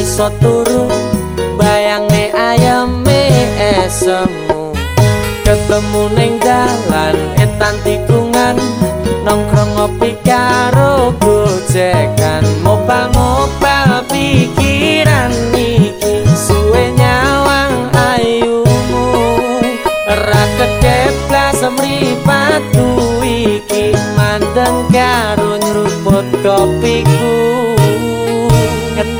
iso turu. Bayangne ayame esemu. Ketemu ning dalan etan tikungan. Nongkrong ngopi karo gojekan mopal-mopal pikiran iki suwe nyawang ayumu. Ra kedeplas mripatu iki mandeng karo nyeruput kopiku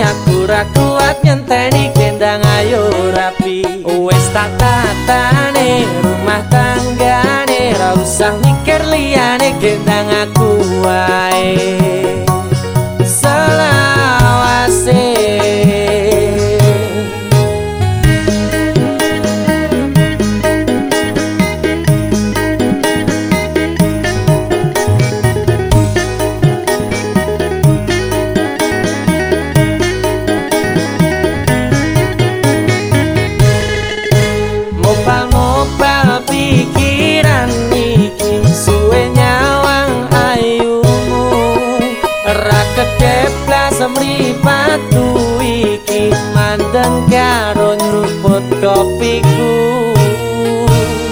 aku ra kuat nyenteni kendang ayo rapi. Wes tak tatane rumah tanggane ra usah mikir liyane kendang aku wae mripatu iki mandeng karo nyruput kopiku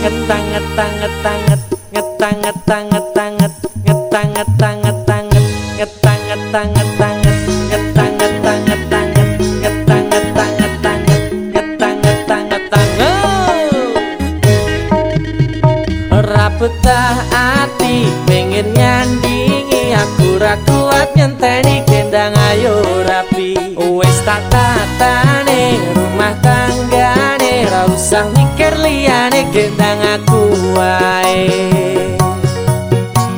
ngetang ngetang ngetang ngetang ngetang ngetang ngetang ngetang ngetang ngetang ngetang ngetang betah ati pengen nyandingi aku ra kuat nyenteni kendang ayo rapi. Wes tak tatane rumah tanggane ra usah mikir liyane gendang aku wae.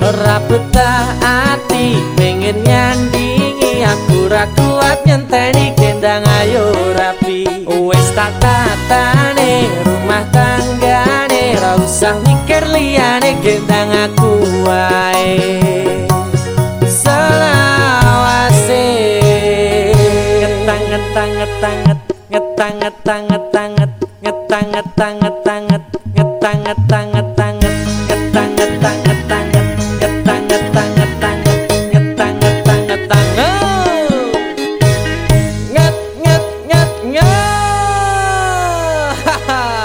Ora betah ati pengen nyandingi aku. Ra kuat nyenteni gendang ayo rapi. Wes tak tatane rumah tanggane ra usah mikir liyane gendang aku wae ngetanget tanget ngetanget tanget tanget ngetanget tanget tanget ngetanget tanget tanget ngetanget tanget tanget ngetanget tanget tanget ngetanget tanget tanget. Nget nget nget nget